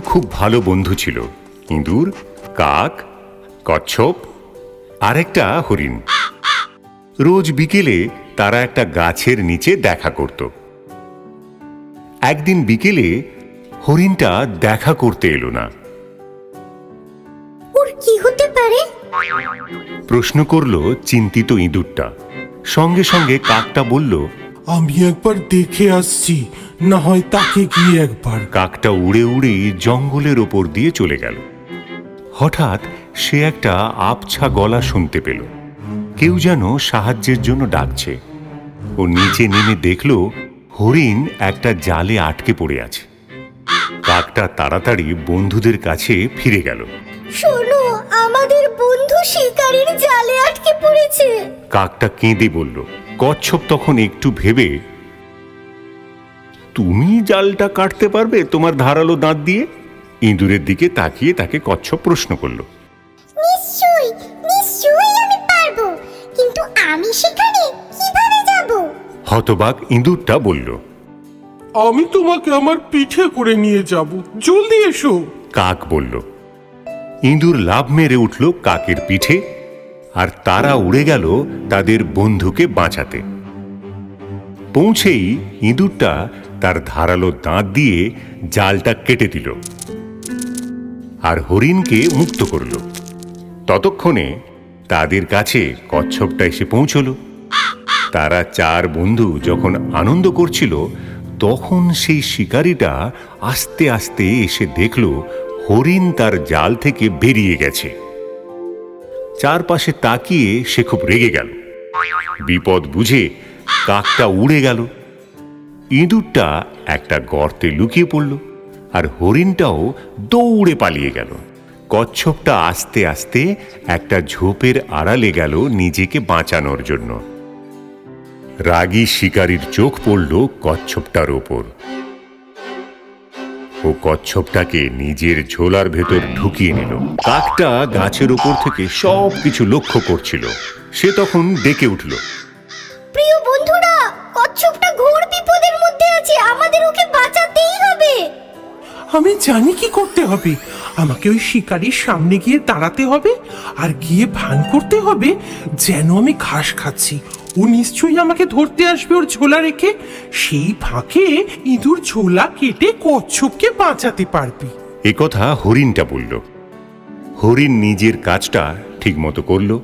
খুব ভালো বন্ধু ছিল। ইঁদুর কাক কচ্ছপ আর একটা হরিণ। রোজ বিকেলে তারা একটা গাছের নিচে দেখা করত। একদিন বিকেলে হরিণটা দেখা করতে এলো না। ওর কি হতে পারে? প্রশ্ন করল চিন্তিত ইঁদুরটা। সঙ্গে সঙ্গে কাকটা বলল আমি একবার দেখে আসছি। না হয় তাকে গিয়ে একবার। কাকটা উড়ে উড়ে জঙ্গলের ওপর দিয়ে চলে গেল। হঠাৎ সে একটা আবছা গলা শুনতে পেল। কেউ যেন সাহায্যের জন্য ডাকছে। ও নিচে নেমে দেখল হরিণ একটা জালে আটকে পড়ে আছে। কাকটা তাড়াতাড়ি বন্ধুদের কাছে ফিরে গেল। শোনো আমাদের বন্ধু শিকারীর জালে আটকে পড়েছে। কাকটা কেঁদে বলল কচ্ছপ তখন একটু ভেবে তুমি জালটা কাটতে পারবে তোমার ধারালো দাঁত দিয়ে? ইঁদুরের দিকে তাকিয়ে তাকে কচ্ছপ প্রশ্ন করল। নিশ্চয়ই নিশ্চয়ই আমি পারব। কিন্তু আমি সেখানে কীভাবে যাব? হতবাক ইঁদুরটা বলল আমি তোমাকে আমার পিঠে করে নিয়ে যাব। জলদি এসো। কাক বলল ইঁদুর লাভ মেরে উঠল কাকের পিঠে আর তারা উড়ে গেল তাদের বন্ধুকে বাঁচাতে। পৌঁছেই ইঁদুরটা তার ধারালো দাঁত দিয়ে জালটা কেটে দিল। আর হরিণকে মুক্ত করল। ততক্ষণে তাদের কাছে কচ্ছপটা এসে পৌঁছলো। তারা চার বন্ধু যখন আনন্দ করছিল, তখন সেই শিকারিটা আস্তে আস্তে এসে দেখল হরিণ তার জাল থেকে বেরিয়ে গেছে। চারপাশে তাকিয়ে সে খুব রেগে গেল। বিপদ বুঝে কাকটা উড়ে গেল। ইঁদুরটা একটা গর্তে লুকিয়ে পড়ল আর হরিণটাও দৌড়ে পালিয়ে গেল। কচ্ছপটা আস্তে আস্তে একটা ঝোপের আড়ালে গেল নিজেকে বাঁচানোর জন্য। রাগী শিকারীর চোখ পড়ল কচ্ছপটার ওপর। ও কচ্ছপটাকে নিজের ঝোলার ভেতর ঢুকিয়ে নিল। কাকটা গাছের ওপর থেকে সব কিছু লক্ষ্য করছিল। সে তখন ডেকে উঠল। আমি জানি কি করতে হবে। আমাকে ওই শিকারির সামনে গিয়ে দাঁড়াতে হবে আর গিয়ে ভান করতে হবে যেন আমি ঘাস খাচ্ছি। ও নিশ্চয়ই আমাকে ধরতে আসবে ওর ঝোলা রেখে। সেই ফাঁকে ইঁদুর ঝোলা কেটে কচ্ছপকে বাঁচাতে পারবি। একথা হরিণটা বলল। হরিণ নিজের কাজটা ঠিকমতো করল।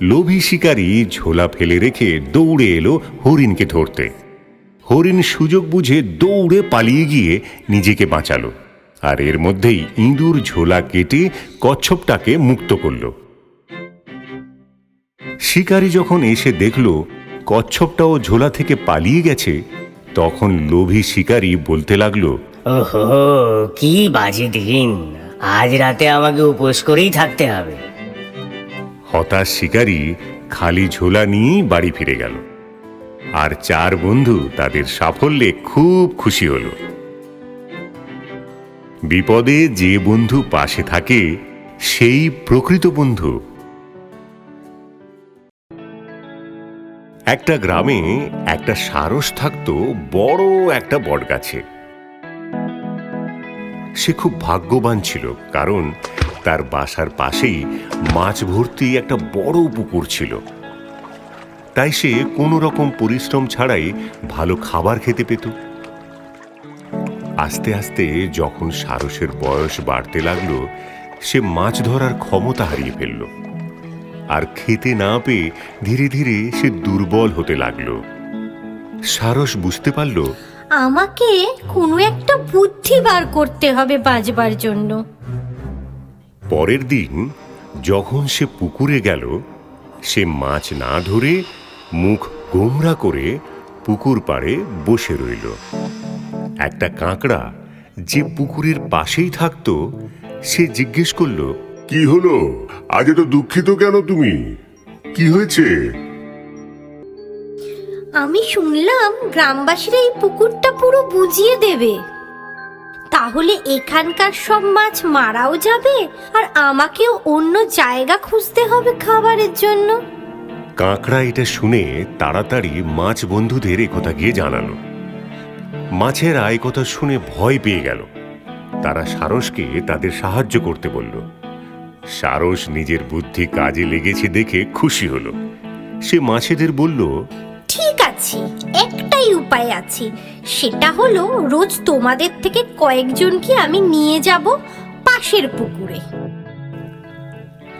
লোভী শিকারী ঝোলা ফেলে রেখে দৌড়ে এলো হরিণকে ধরতে। হরিণ সুযোগ বুঝে দৌড়ে পালিয়ে গিয়ে নিজেকে বাঁচালো আর এর মধ্যেই ইঁদুর ঝোলা কেটে কচ্ছপটাকে মুক্ত করল। শিকারী যখন এসে দেখল কচ্ছপটাও ঝোলা থেকে পালিয়ে গেছে তখন লোভী শিকারী বলতে লাগল ওহো কি বাজে দিন। আজ রাতে আমাকে উপোস করেই থাকতে হবে। হতাশ শিকারী খালি ঝোলা নিয়েই বাড়ি ফিরে গেল। আর চার বন্ধু তাদের সাফল্যে খুব খুশি হল। বিপদে যে বন্ধু পাশে থাকে, সেই প্রকৃত বন্ধু। একটা গ্রামে একটা সারস থাকতো বড় একটা বটগাছে। সে খুব ভাগ্যবান ছিল, কারণ তার বাসার পাশেই মাছ ভর্তি একটা বড় পুকুর ছিল। তাই সে কোনো রকম পরিশ্রম ছাড়াই ভালো খাবার খেতে পেত। আস্তে আস্তে যখন সারসের বয়স বাড়তে লাগল সে মাছ ধরার ক্ষমতা হারিয়ে ফেলল। আর খেতে না পেয়ে ধীরে ধীরে সে দুর্বল হতে লাগল। সারস বুঝতে পারল আমাকে কোনো একটা বুদ্ধি বার করতে হবে বাজবার জন্য। পরের দিন যখন সে পুকুরে গেল সে মাছ না ধরে মুখ গোমরা করে পুকুর পাড়ে বসে রইল। একটা কাঁকড়া যে পুকুরের পাশেই থাকতো সে জিজ্ঞেস করল কি হলো? আজ এত দুঃখিত কেন তুমি? কি হয়েছে? আমি শুনলাম গ্রামবাসীরা এই পুকুরটা পুরো বুঝিয়ে দেবে। তাহলে এখানকার সব মাছ মারাও যাবে আর আমাকেও অন্য জায়গা খুঁজতে হবে খাবারের জন্য? কাঁকড়া এটা শুনে তাড়াতাড়ি মাছ বন্ধুদের একথা গিয়ে জানালো। মাছের আয় কথা শুনে ভয় পেয়ে গেল। তারা সারসকে তাদের সাহায্য করতে বলল। সারস নিজের বুদ্ধি কাজে লেগেছে দেখে খুশি হলো। সে মাছেদের বলল ঠিক আছে একটাই উপায় আছে। সেটা হলো রোজ তোমাদের থেকে কয়েকজনকে আমি নিয়ে যাব পাশের পুকুরে।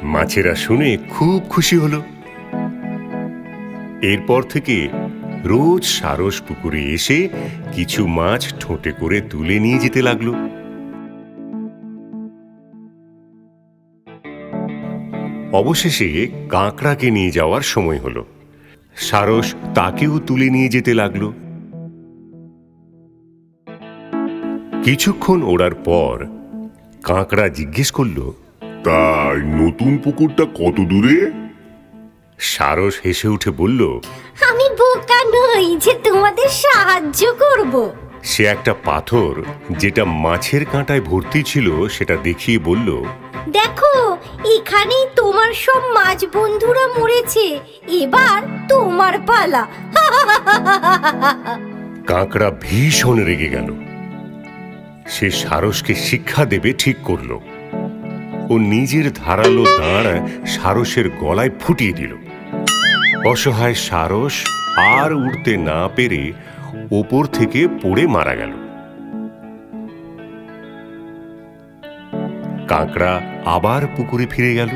মাছেরা শুনে খুব খুশি হলো। এরপর থেকে রোজ সারস পুকুরে এসে কিছু মাছ ঠোঁটে করে তুলে নিয়ে যেতে লাগল। অবশেষে কাঁকড়াকে নিয়ে যাওয়ার সময় হলো। সারস তাকেও তুলে নিয়ে যেতে লাগল। কিছুক্ষণ ওড়ার পর কাঁকড়া জিজ্ঞেস করল, তাই নতুন পুকুরটা কত দূরে? সারস হেসে উঠে বলল আমি বোকা নই যে তোমাদের সাহায্য করব। সে একটা পাথর যেটা মাছের কাঁটায় ভর্তি ছিল সেটা দেখিয়ে বলল দেখো এখানেই তোমার সব মাছ বন্ধুরা মরেছে এবার তোমার পালা। কাঁকড়া ভীষণ রেগে গেল। সে সারসকে শিক্ষা দেবে ঠিক করল। ও নিজের ধারালো দাঁড় সারসের গলায় ফুটিয়ে দিল। অসহায় সারস আর উঠতে না পেরে ওপর থেকে পড়ে মারা গেল। কাঁকড়া আবার পুকুরে ফিরে গেল।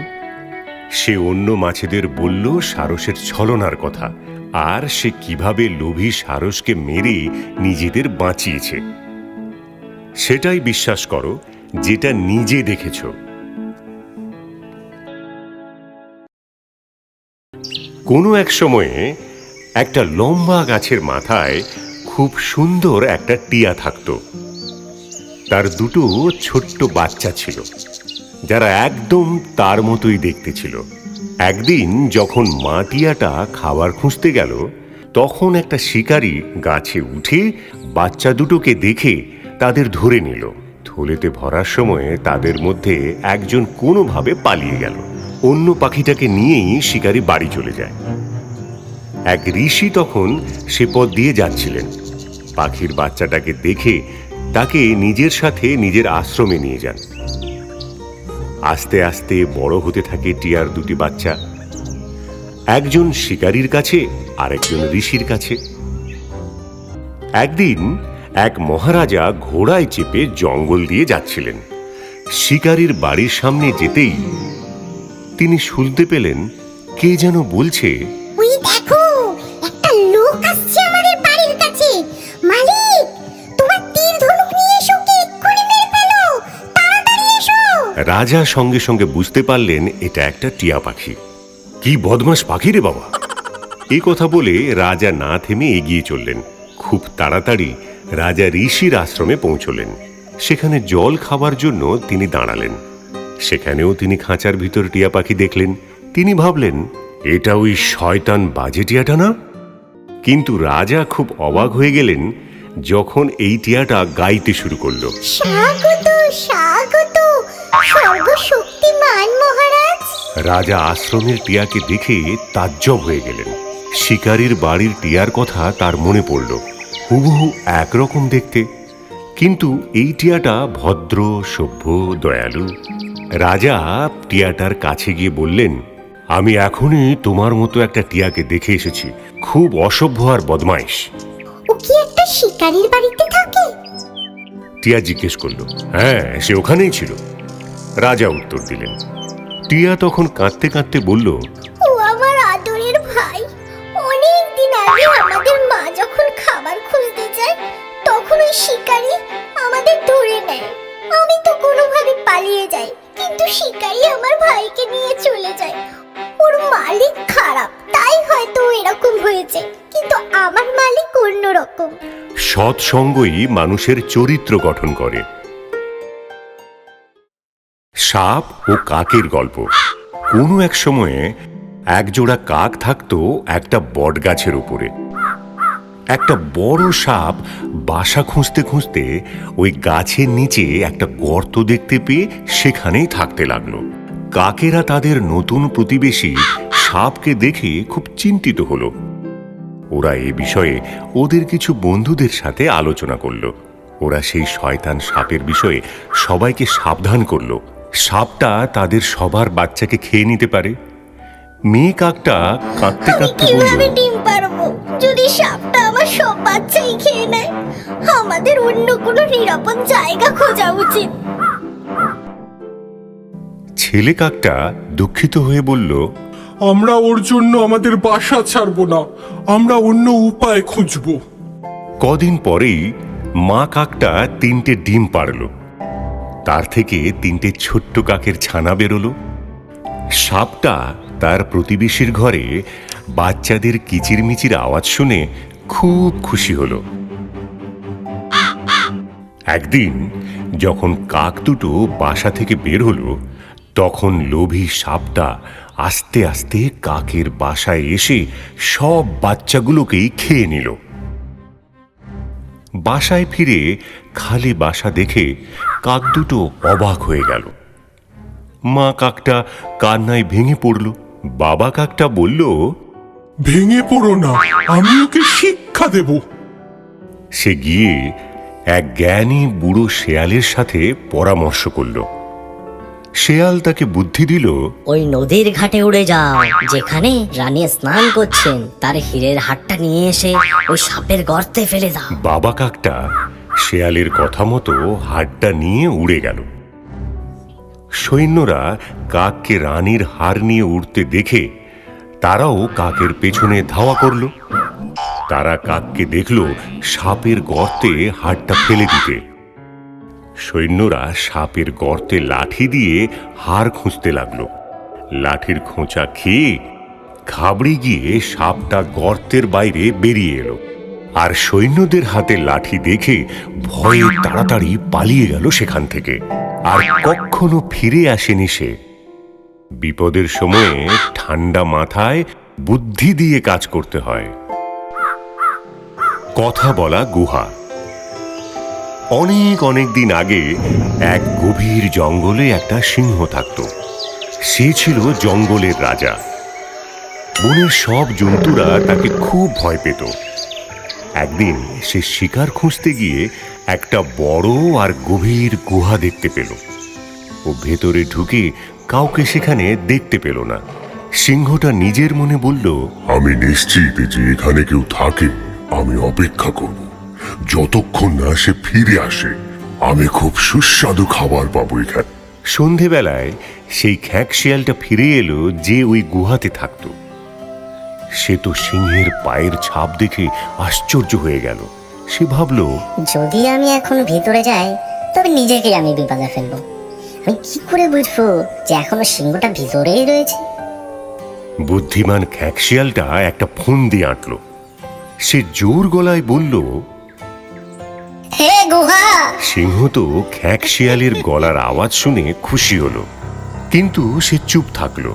সে অন্য মাছেদের বলল সারসের ছলনার কথা, আর সে কীভাবে লোভী সারসকে মেরে নিজেদের বাঁচিয়েছে। সেটাই বিশ্বাস করো, যেটা নিজে দেখেছ। কোনো এক সময়ে একটা লম্বা গাছের মাথায় খুব সুন্দর একটা টিয়া থাকতো। তার দুটো ছোট্ট বাচ্চা ছিল, যারা একদম তার মতোই দেখতে ছিল। একদিন যখন মা টিয়াটা খাবার খুঁজতে গেল, তখন একটা শিকারী গাছে উঠে বাচ্চা দুটোকে দেখে তাদের ধরে নিল। থলেতে ভরার সময় তাদের মধ্যে একজন কোনোভাবে পালিয়ে গেল। অন্য পাখিটাকে নিয়েই শিকারী বাড়ি চলে যায়। এক ঋষি তখন সে পথ দিয়ে যাচ্ছিলেন। পাখির বাচ্চাটাকে দেখে তাকে নিজের সাথে নিজের আশ্রমে নিয়ে যান। আস্তে আস্তে বড় হতে থাকে টিয়ার দুটি বাচ্চা। একজন শিকারীর কাছে, আরেকজন ঋষির কাছে। একদিন এক মহারাজা ঘোড়ায় চেপে জঙ্গল দিয়ে যাচ্ছিলেন। শিকারীর বাড়ির সামনে যেতেই তিনি শুনতে পেলেন কে যেন বলছে ওই দেখো একটা লোক আসছে আমাদের বাড়ির কাছে। মালিক তোমার তীর ধনুক নিয়ে এসো কে এক্ষুনি মেরে ফেলো। তাড়াতাড়ি এসো। রাজা সঙ্গে সঙ্গে বুঝতে পারলেন এটা একটা টিয়া পাখি। কি বদমাস পাখি রে বাবা। এই কথা বলে রাজা না থেমে এগিয়ে চললেন। খুব তাড়াতাড়ি রাজা ঋষির আশ্রমে পৌঁছলেন। সেখানে জল খাবার জন্য তিনি দাঁড়ালেন। সেখানেও তিনি খাঁচার ভিতর টিয়া পাখি দেখলেন। তিনি ভাবলেন এটা ওই শয়তান বাজে টিয়াটা না? কিন্তু রাজা খুব অবাক হয়ে গেলেন যখন এই টিয়াটা গাইতে শুরু করল। স্বাগত স্বাগত সর্বশক্তিমান মহারাজ। রাজা আশ্রমের টিয়াকে দেখে তাজ্জব হয়ে গেলেন। শিকারীর বাড়ির টিয়ার কথা তার মনে পড়ল। হুবহু একরকম দেখতে। কিন্তু এই টিয়াটা ভদ্র সভ্য দয়ালু। রাজা টিয়াটার কাছে গিয়ে বললেন আমি এখনই তোমার মতো একটা টিয়াকে দেখে এসেছি। খুব অসভ্য আর বদমাইশ। ও কি একটা শিকারীর বাড়িতে থাকে? টিয়া জিজ্ঞেস করল হ্যাঁ সে ওখানেই ছিল। রাজা উত্তর দিলেন টিয়া তখন কাঁদতে কাঁদতে বলল ও আমার আদরের ভাই। অনেক দিন আগে আমাদের মা যখন খাবার খুঁজতে যায় তখন ওই শিকারী আমাদের ধরে নেয়। আমি তো কোনোভাবে পালিয়ে যাই। কিন্তু শিকারী আমার ভাইকে নিয়ে চলে যায়। ওর মালিক খারাপ, তাই হয়তো এরকম হয়েছে। কিন্তু আমার মালিক অন্যরকম সৎসঙ্গই মানুষের চরিত্র গঠন করে। সাপ ও কাকের গল্প। কোনো এক সময়ে একজোড়া কাক থাকতো একটা বটগাছের উপরে। একটা বড় সাপ বাসা খুঁজতে খুঁজতে ওই গাছের নিচে একটা গর্ত দেখতে পেয়ে সেখানেই থাকতে লাগল। কাকেরা তাদের নতুন প্রতিবেশী সাপকে দেখে খুব চিন্তিত হলো। ওরা এ বিষয়ে ওদের কিছু বন্ধুদের সাথে আলোচনা করল। ওরা সেই শয়তান সাপের বিষয়ে সবাইকে সাবধান করল। সাপটা তাদের সবার বাচ্চাকে খেয়ে নিতে পারে। মেয়ে কাকটা কাঁদতে কাঁদতে বলল যদি সাপটা সব বাচ্চাই খেয়ে নেয়। আমাদের অন্য কোনো নিরাপদ জায়গা খোঁজা উচিত। ছেলে কাকটা দুঃখিত হয়ে বলল আমরা ওর জন্য আমাদের বাসা ছাড়বো না। আমরা অন্য উপায় খুঁজবো। কদিন পরেই মা কাকটা তিনটে ডিম পারল তার থেকে তিনটে ছোট্ট কাকের ছানা বেরোলো। সাপটা তার প্রতিবেশীর ঘরে বাচ্চাদের কিচিরমিচির আওয়াজ শুনে খুব খুশি হলো। একদিন যখন কাক দুটো বাসা থেকে বের হলো, তখন লোভী সাপটা আস্তে আস্তে কাকের বাসায় এসে সব বাচ্চাগুলোকেই খেয়ে নিল। বাসায় ফিরে খালি বাসা দেখে কাক দুটো অবাক হয়ে গেল। মা কাকটা কান্নায় ভেঙে পড়ল। বাবা কাকটা বলল ভেঙে পড়ো না আমি ওকে শিক্ষা দেব। সে গিয়ে এক জ্ঞানী বুড়ো শেয়ালের সাথে পরামর্শ করল। শেয়াল তাকে বুদ্ধি দিল ওই নদীর ঘাটে উড়ে যাও যেখানে রানী স্নান করছেন তার হীরের হাটটা নিয়ে এসে ওই সাপের গর্তে ফেলে দাও। বাবা কাকটা শেয়ালের কথা মতো হাড়টা নিয়ে উড়ে গেল। সৈন্যরা কাককে রানীর হার নিয়ে উড়তে দেখে তারাও কাকের পেছনে ধাওয়া করল। তারা কাককে দেখল সাপের গর্তে হাড়টা ফেলে দিতে। সৈন্যরা সাপের গর্তে লাঠি দিয়ে হাড় খুঁজতে লাগল। লাঠির খোঁচা খেয়ে ঘাবড়ে গিয়ে সাপটা গর্তের বাইরে বেরিয়ে এলো। আর সৈন্যদের হাতে লাঠি দেখে ভয়ে তাড়াতাড়ি পালিয়ে গেল সেখান থেকে। আর কখনো ফিরে আসেনি সে। বিপদের সময়ে ঠান্ডা মাথায় বুদ্ধি দিয়ে কাজ করতে হয়। কথা বলা গুহা। অনেক অনেক দিন আগে এক গভীর জঙ্গলে একটা সিংহ থাকত। সে ছিল জঙ্গলের রাজা। বনের সব জন্তুরা তাকে খুব ভয় পেত। একদিন সে শিকার খুঁজতে গিয়ে একটা বড় আর গভীর গুহা দেখতে পেল। ও ভেতরে ঢুকে কাউকে সেখানে দেখতে পেল না। সিংহটা নিজের মনে বলল আমি নিশ্চিত যে এখানে কেউ থাকে আমি অপেক্ষা করব। যতক্ষণ না সে ফিরে আসে আমি খুব সুস্বাদু খাবার পাবো এখানে। সন্ধেবেলায় সেই খ্যাঁক শিয়ালটা ফিরে এলো যে ওই গুহাতে থাকত। সে তো সিংহের পায়ের ছাপ দেখে আশ্চর্য হয়ে গেল। সে ভাবল যদি আমি এখন ভিতরে যাই তবে নিজেকে আমি বিপদে ফেলব। আমি কি করে বুঝব যে এখনও সিংহটা ভিতরেই রয়েছে? বুদ্ধিমান খ্যাঁক শিয়ালটা একটা ফোন দিয়ে আঁটল সে জোর গলায় বলল হে গুহা! সিংহ তো খ্যাঁক শিয়ালের গলার আওয়াজ শুনে খুশি হলো কিন্তু সে চুপ থাকল।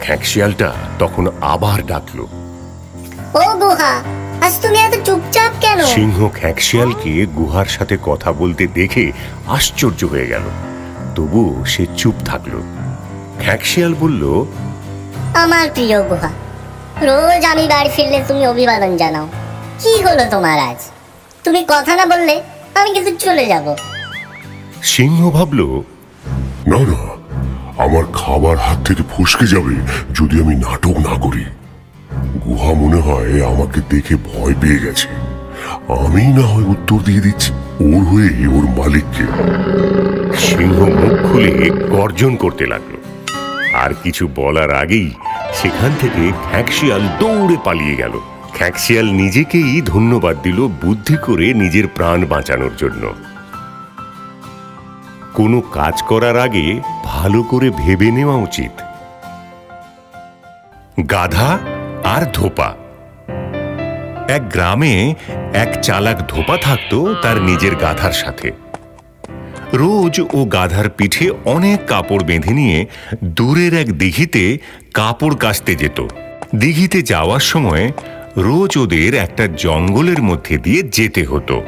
খ্যাঁক শিয়ালটা তখন আবার ডাকলো ও গুহা আজ তুমি এত চুপচাপ কেন? সিংহ খ্যাঁক শিয়ালকে গুহার সাথে কথা বলতে দেখে আশ্চর্য হয়ে গেল। তবু সে চুপ থাকল। খ্যাঁক শিয়াল বলল আমার প্রিয় গুহা রোজ আমি বাড়ি ফিরলে তুমি অভিবাদন জানাও। কি হলো তোমার আজ? তুমি কথা না বললে আমি কিন্তু চলে যাব। সিংহ ভাবল না না আমার খাবার হাত থেকে ফসকে যাবে যদি আমি নাটক না করি। গুহা মনে হয় আমাকে দেখে ভয় পেয়ে গেছে। আমি না হয় উত্তর দিয়ে দিচ্ছি। ওর হয়ে ওর মালিককে। সিংহ মুখ খুলে গর্জন করতে লাগল। আর কিছু বলার আগেই সেখান থেকে খ্যাঁকশিয়াল দৌড়ে পালিয়ে গেল। খ্যাঁকশিয়াল নিজেকেই ধন্যবাদ দিল বুদ্ধি করে নিজের প্রাণ বাঁচানোর জন্য। কোনো কাজ করার আগে ভালো করে ভেবে নেওয়া উচিত। গাধা আর ধোপা। এক গ্রামে এক চালাক ধোপা থাকতো তার নিজের গাধার সাথে। রোজ ও গাধার পিঠে অনেক কাপড় বেঁধে নিয়ে দূরের এক দিঘিতে কাপড় কাচতে যেত। দিঘিতে যাওয়ার সময় রোজ ওদের একটা জঙ্গলের মধ্যে দিয়ে যেতে হতো।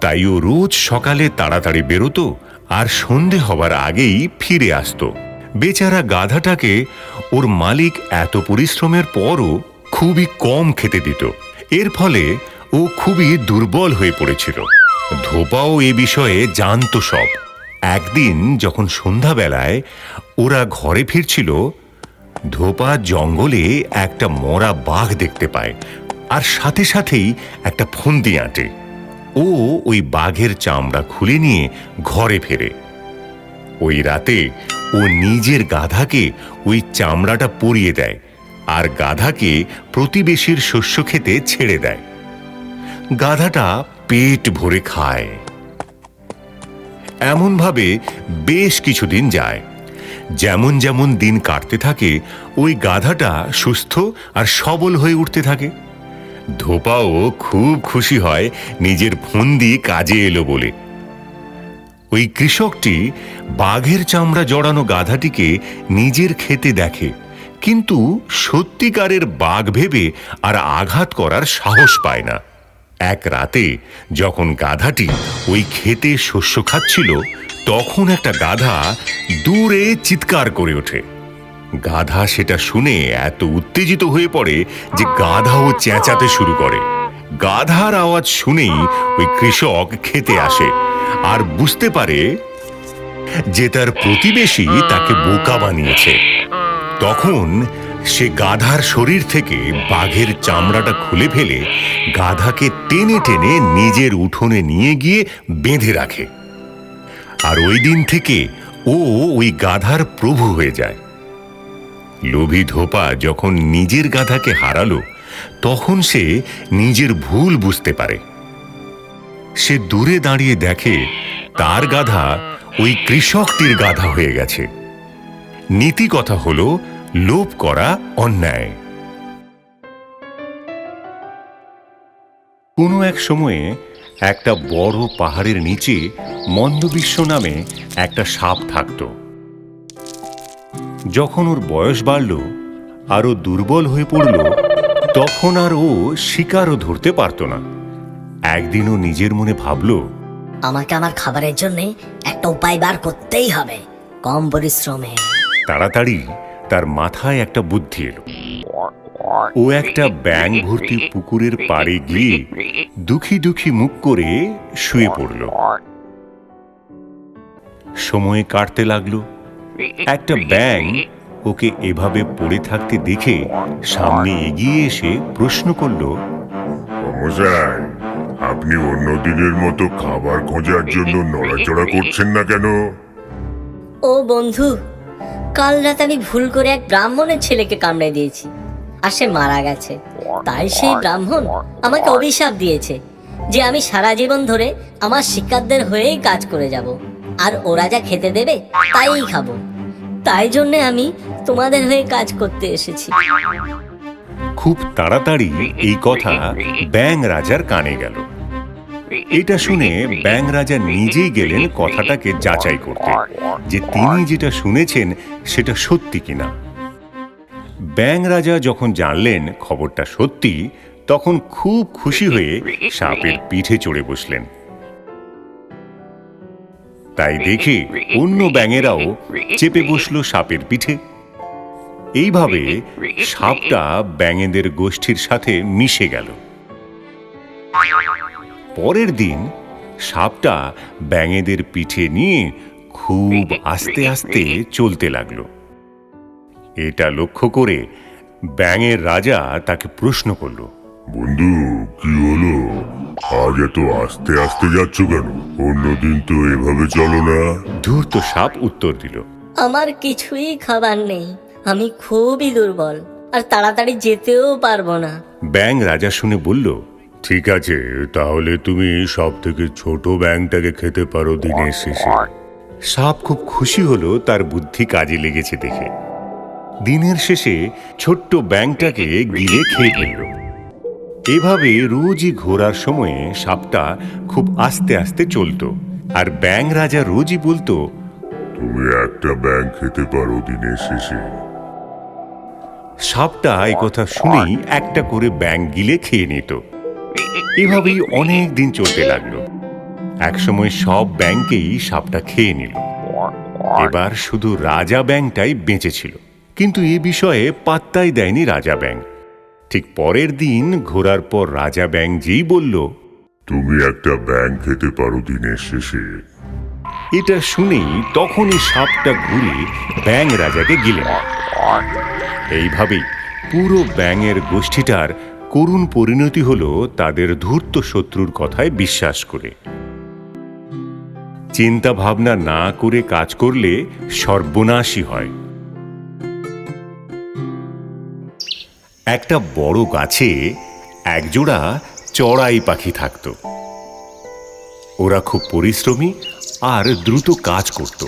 তাই ও রোজ সকালে তাড়াতাড়ি বেরোতো আর সন্ধে হবার আগেই ফিরে আসতো। বেচারা গাধাটাকে ওর মালিক এত পরিশ্রমের পরও খুবই কম খেতে দিত। এর ফলে ও খুবই দুর্বল হয়ে পড়েছিল। ধোপাও এ বিষয়ে জানতো সব। একদিন যখন সন্ধ্যাবেলায় ওরা ঘরে ফিরছিল, ধোপা জঙ্গলে একটা মরা বাঘ দেখতে পায় আর সাথে সাথেই একটা ফন্দি আঁটে। ও ওই বাঘের চামড়া খুলে নিয়ে ঘরে ফেরে। ওই রাতে ও নিজের গাধাকে ওই চামড়াটা পরিয়ে দেয় আর গাধাকে প্রতিবেশীর শস্য খেতে ছেড়ে দেয়। গাধাটা পেট ভরে খায়। এমনভাবে বেশ কিছুদিন যায়। যেমন যেমন দিন কাটতে থাকে, ওই গাধাটা সুস্থ আর সবল হয়ে উঠতে থাকে। ধোপাও খুব খুশি হয়, নিজের ফন্দি কাজে এলো বলে। ওই কৃষকটি বাঘের চামড়া জড়ানো গাধাটিকে নিজের খেতে দেখে। কিন্তু সত্যিকারের বাঘ ভেবে আর আঘাত করার সাহস পায় না। এক রাতে যখন গাধাটি ওই খেতে শস্য খাচ্ছিল, তখন একটা গাধা দূরে চিৎকার করে ওঠে। গাধা সেটা শুনে এত উত্তেজিত হয়ে পড়ে যে গাধাও চেঁচাতে শুরু করে। গাধার আওয়াজ শুনেই ওই কৃষক খেতে আসে। আর বুঝতে পারে যে তার প্রতিবেশী তাকে বোকা বানিয়েছে। তখন সে গাধার শরীর থেকে বাঘের চামড়াটা খুলে ফেলে গাধাকে টেনে টেনে নিজের উঠোনে নিয়ে গিয়ে বেঁধে রাখে। আর ওই দিন থেকে ও ওই গাধার প্রভু হয়ে যায়। লোভী ধোপা যখন নিজের গাধাকে হারালো, তখন সে নিজের ভুল বুঝতে পারে। সে দূরে দাঁড়িয়ে দেখে তার গাধা ওই কৃষকটির গাধা হয়ে গেছে। নীতি কথা হলো, লোভ করা অন্যায়। কোনো এক সময়ে একটা বড় পাহাড়ের নিচে মন্দবিশ্ব নামে একটা সাপ থাকত। যখন ওর বয়স বাড়ল, আরও দুর্বল হয়ে পড়ল, তখন আর ও শিকারও ধরতে পারত না। একদিনও নিজের মনে ভাবল আমাকে আমার খাবারের জন্য একটা উপায় বার করতেই হবে। কম পরিশ্রমে। তাড়াতাড়ি তার মাথায় একটা বুদ্ধি এলো। ও একটা ব্যাং ভর্তি পুকুরের পাড়ে গিয়ে দুঃখী দুঃখী মুখ করে শুয়ে পড়ল। সময় কাটতে লাগল। একটা ব্যাং ওকে এভাবে পড়ে থাকতে দেখে সামনে এগিয়ে এসে প্রশ্ন করল মশাই আপনি অন্য দিনের মতো খাবার খোঁজার জন্য নড়াচড়া করছেন না কেন? ও বন্ধু, কাল রাত আমি ভুল করে এক ব্রাহ্মণের ছেলেকে কামড়ে দিয়েছি আর সে মারা গেছে। তাই সেই ব্রাহ্মণ আমাকে অভিশাপ দিয়েছে যে আমি সারা জীবন ধরে আমার শিকারদের হয়েই কাজ করে যাব। আর ওরা যা খেতে দেবে তাই খাব। তাই জন্যে আমি তোমাদের হয়ে কাজ করতে এসেছি। খুব তাড়াতাড়ি এই কথা ব্যাং রাজার কানে গেল। এটা শুনে ব্যাং রাজা নিজেই গেলেন কথাটাকে যাচাই করতে, যে তিনি যেটা শুনেছেন সেটা সত্যি কিনা। ব্যাং রাজা যখন জানলেন খবরটা সত্যি, তখন খুব খুশি হয়ে সাপের পিঠে চড়ে বসলেন। তাই দেখে অন্য ব্যাঙেরাও চেপে বসল সাপের পিঠে। এইভাবে সাপটা ব্যাঙেদের গোষ্ঠীর সাথে মিশে গেল। পরের দিন সাপটা ব্যাঙেদের পিঠে নিয়ে খুব আস্তে আস্তে চলতে লাগল। এটা লক্ষ্য করে ব্যাঙের রাজা তাকে প্রশ্ন করল বন্ধু কি হলো? আজ এত আস্তে আস্তে যাচ্ছ কেন? অন্যদিন তো এভাবে চলো না। ধূর্ত সাপ উত্তর দিল আমার কিছুই খাবার নেই। আমি খুবই দুর্বল আর তাড়াতাড়ি যেতেও পারব না। ব্যাং রাজা শুনে বলল ঠিক আছে তাহলে তুমি সব থেকে ছোট ব্যাংটাকে খেতে পারো দিনের শেষে। সাপ খুব খুশি হলো তার বুদ্ধি কাজে লেগেছে দেখে। দিনের শেষে ছোট্ট ব্যাংটাকে গিলে খেয়ে ফেলল। এভাবে রোজই ঘোরার সময়ে সাপটা খুব আস্তে আস্তে চলতো আর ব্যাং রাজা রোজই বলতো তুমি একটা ব্যাং খেতে পারো দিনের শেষে। সাপটা এই কথা শুনেই একটা করে ব্যাং গিলে খেয়ে নিত। এভাবেই অনেক দিন চলতে লাগল। একসময় সব ব্যাংকেই সাপটা খেয়ে নিল। এবার শুধু রাজা ব্যাংটাই বেঁচেছিল কিন্তু এ বিষয়ে পাত্তাই দেয়নি রাজা ব্যাং ঠিক পরের দিন ঘোরার পর রাজা ব্যাং যেই বলল তুমি একটা ব্যাং খেতে পারো দিনের শেষে। এটা শুনেই তখনই সাপটা ঘুরে ব্যাং রাজাকে গিলেন এইভাবেই পুরো ব্যাঙের গোষ্ঠীটার করুণ পরিণতি হলো তাদের ধূর্ত শত্রুর কথায় বিশ্বাস করে। চিন্তা ভাবনা না করে কাজ করলে সর্বনাশী হয়। একটা বড় গাছে একজোড়া চড়াই পাখি থাকত। ওরা খুব পরিশ্রমী আর দ্রুত কাজ করত।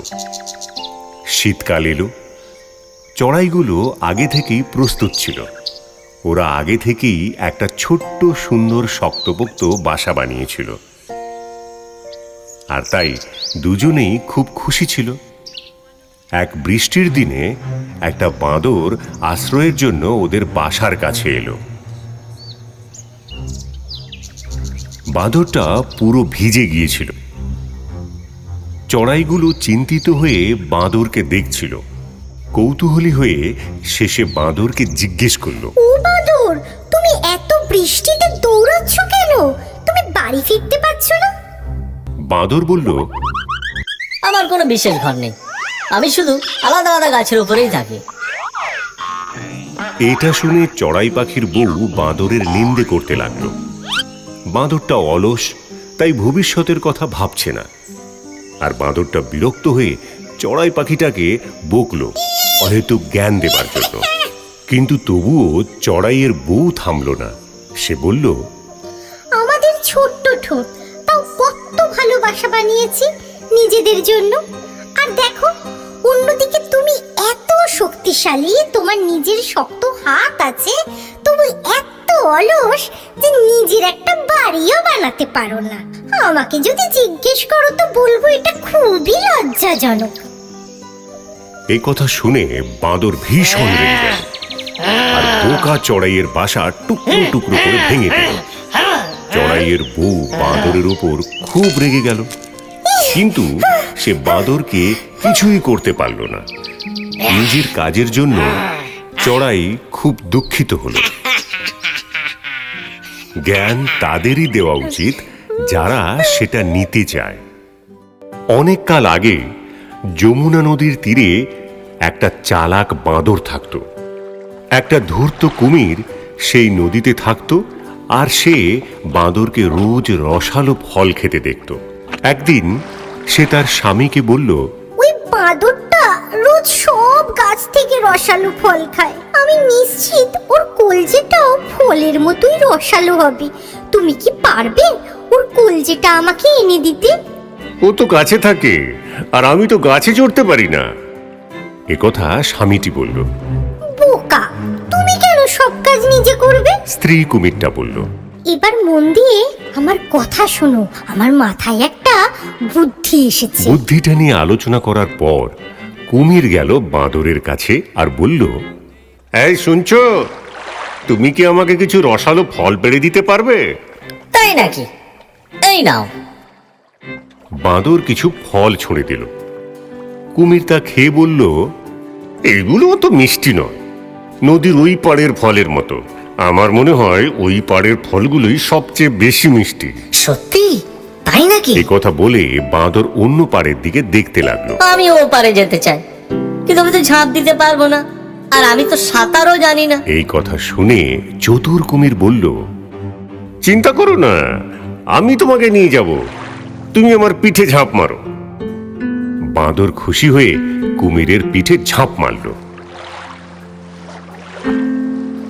শীতকাল এলো চড়াইগুলো আগে থেকেই প্রস্তুত ছিল। ওরা আগে থেকেই একটা ছোট্ট, সুন্দর শক্তপোক্ত বাসা বানিয়েছিল। আর তাই দুজনেই খুব খুশি ছিল। এক বৃষ্টির দিনে একটা বাঁদর আশ্রয়ের জন্য ওদের বাসার কাছে এলো। বাঁদরটা পুরো ভিজে গিয়েছিল। চড়াইগুলো চিন্তিত হয়ে বাঁদরকে দেখছিল। কৌতূহলী হয়ে শেষে বাঁদরকে জিজ্ঞেস করল ও বাদর তুমি এত বৃষ্টিতে দৌড়াচ্ছ কেন? তুমি বাড়ি ফিরতে পারছ না? বাঁদর বলল আমার কোনো বিশেষ ঘর নেই। আমি শুধু আলাদা আলাদা গাছের উপরেই থাকি। এটা শুনে চড়াই পাখির বউ বাঁদরের নিন্দে করতে লাগল। বাঁদরটা অলস তাই ভবিষ্যতের কথা ভাবছে না। আর বাঁদরটা বিরক্ত হয়ে চড়াই পাখিটাকে বকলো অহেতুক জ্ঞান দেবার জন্য। কিন্তু তবুও চড়াইয়ের বউ থামল না। সে বলল, আমাদের ছোট্ট ঠোঁট, তাও কত ভালোবাসা বানিয়েছি নিজেদের জন্য। আর দেখো, অন্যদিকে তুমি এত শক্তিশালী, তোমার নিজের শক্ত হাত আছে, তুমি এত অলস যে নিজের একটা বাড়িও বানাতে পারো না। আমাকে যদি জিজ্ঞেস করো তো বলব এটা খুবই লজ্জাজনক। এই কথা শুনে বাঁদর ভীষণ রেগে গেল। আর বোকা চড়াইয়ের বাসা টুকরো টুকরো করে ভেঙে দিল। চড়াইয়ের বউ বাঁদরের উপর খুব রেগে গেল। কিন্তু সে বাঁদরকে কিছুই করতে পারল না। নিজের কাজের জন্য চড়াই খুব দুঃখিত হল। জ্ঞান তাদেরই দেওয়া উচিত যারা সেটা নিতে চায়। অনেক কাল আগে যমুনা নদীর তীরে একটা চালাক বাঁদর থাকত। একটা ধূর্ত কুমির সেই নদীতে থাকত আর সে বাঁদরকে রোজ রসালো ফল খেতে দেখত। একদিন সে তার স্বামীকে বলল ওই বাঁদরটা রোজ সব গাছ থেকে রসালো ফল খায়। আমি নিশ্চিত ওর কলজেটাও ফলের মতোই রসালো হবে। তুমি কি পারবে ওর কলজেটা আমাকে এনে দিতে? ও তো গাছে থাকে আর আমি তো গাছে চড়তে পারি না। একথা স্বামীটি বলল। বোকা তুমি কেন সব কাজ নিজে করবে? স্ত্রী কুমিরটা বলল। এবার মন দিয়ে আমার কথা শোনো আমার মাথায় একটা বুদ্ধি এসেছে। বুদ্ধিটা নিয়ে আলোচনা করার পর কুমির গেল বাঁদরের কাছে আর বলল এই শুনছ? তুমি কি আমাকে কিছু রসালো ফল পেড়ে দিতে পারবে? তাই নাকি? এই নাও। বাঁদর কিছু ফল ছুঁড়ে দিল। কুমির তা খেয়ে বলল এগুলো তো মিষ্টি নয়। নদীর ওই পাড়ের ফলের মতো। আমার মনে হয় ওই পাড়ের ফলগুলোই সবচেয়ে বেশি মিষ্টি। সত্যি? তাই নাকি? এই কথা বলে বাঁদর অন্য পাড়ের দিকে দেখতে লাগল। আমি ও পারে যেতে চাই। কিন্তু আমি তো ঝাঁপ দিতে পারব না। আর আমি তো সাঁতারও জানি না। এই কথা শুনে চতুর কুমির বলল চিন্তা করো না আমি তোমাকে নিয়ে যাব। তুমি আমার পিঠে ঝাঁপ মারো। বাঁদর খুশি হয়ে কুমিরের পিঠে ঝাঁপ মারল।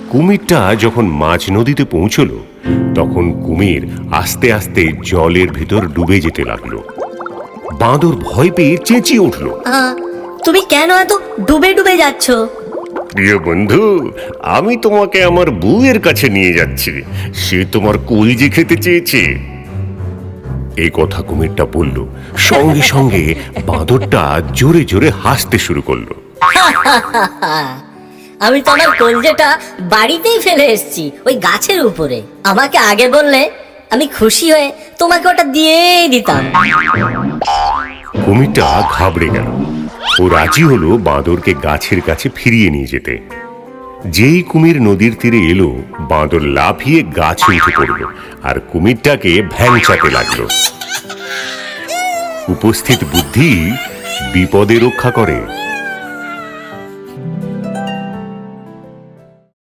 কুমিরটা যখন মাঝ নদীতে পৌঁছলো তখন কুমির আস্তে আস্তে জলের ভিতর ডুবে যেতে লাগল। বাঁদর ভয় পেয়ে চেঁচিয়ে উঠল। তুমি কেন এত ডুবে ডুবে যাচ্ছ? প্রিয় বন্ধু আমি তোমাকে আমার বউয়ের কাছে নিয়ে যাচ্ছি। সে তোমার কলজে খেতে চেয়েছে। এই কথা কুমিরটা বলল। সঙ্গে সঙ্গে বাঁদরটা জোরে জোরে হাসতে শুরু করল। আমি তো আমার কলজেটা বাড়িতেই ফেলে এসেছি ওই গাছের উপরে। আমাকে আগে বললে আমি খুশি হয়ে তোমাকে ওটা দিয়েই দিতাম। কুমিরটা ঘাবড়ে গেল। ও রাজি হলো বাঁদরকে গাছের কাছে ফিরিয়ে নিয়ে যেতে। যেই কুমির নদীর তীরে এলো, বাঁদর লাফিয়ে গাছ উঠে পড়ল আর কুমিরটাকে ভ্যাংচাতে লাগল। উপস্থিত বুদ্ধি বিপদে রক্ষা করে।